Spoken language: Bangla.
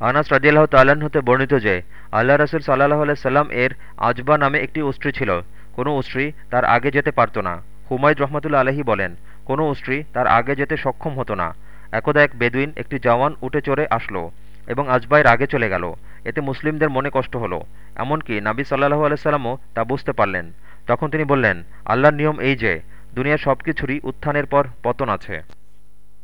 আনাস রাজিয়াল্লাহ তাল্লাহ্ন হতে বর্ণিত যে, আল্লাহ রসুল সাল্লাহ আলাইসাল্লাম এর আজবা নামে একটি উষ্ট্রি ছিল। কোনো উষ্ট্রি তার আগে যেতে পারত না। হুমায়দ রহমতুল্লা আলহী বলেন, কোনো উষ্ট্রি তার আগে যেতে সক্ষম হতো না। একদা এক বেদুইন একটি জওয়ান উঠে চড়ে আসলো এবং আজবাইয়ের আগে চলে গেল। এতে মুসলিমদের মনে কষ্ট হলো। এমনকি নাবি সাল্লাহু আলাইসাল্লামও তা বুঝতে পারলেন। তখন তিনি বললেন, আল্লাহর নিয়ম এই যে, দুনিয়ার সব কিছুরই উত্থানের পর পতন আছে।